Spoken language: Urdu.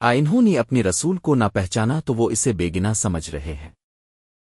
آ، انہوں نے اپنی رسول کو نہ پہچانا تو وہ اسے بے گنا سمجھ رہے ہیں۔